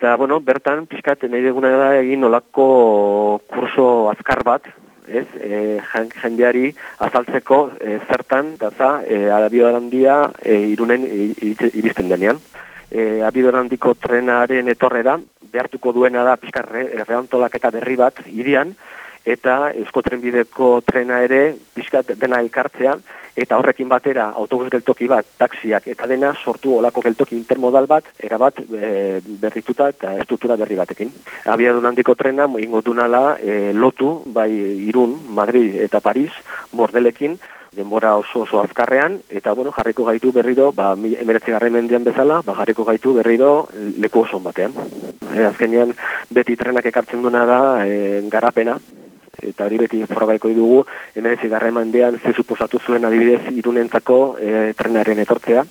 Eta, bueno, bertan, pixkat, nahi deguna da egin olako kurso azkar bat, ez, e, jendeari azaltzeko e, zertan, daza, e, handia e, irunen iristen denean. E, handiko trenaren etorrera, behartuko duena da pixkat reantolak eta berri bat irian, eta Eusko Trenbideko trena ere pixkat dena elkartzea, eta horrekin batera autobus geltoki bat, taksiak eta dena sortu olako geltoki intermodal bat, erabat e, berrituta eta estruktura berri batekin. Abiadun handiko trena, ingo dunala, e, lotu, bai Irun, Madrid eta Paris, bordelekin, denbora oso oso azkarrean, eta bueno, jarriko gaitu berriro, ba, emeretzi garren mendian bezala, ba, jarriko gaitu berriro leku oso batean. E, azkenean, beti trenak ekartzen duna da, e, garapena, eta hori beti forbaiko dugu, hemen ez igarra emandean ze suposatu zuen adibidez irunentzako e, trenaren etortzea.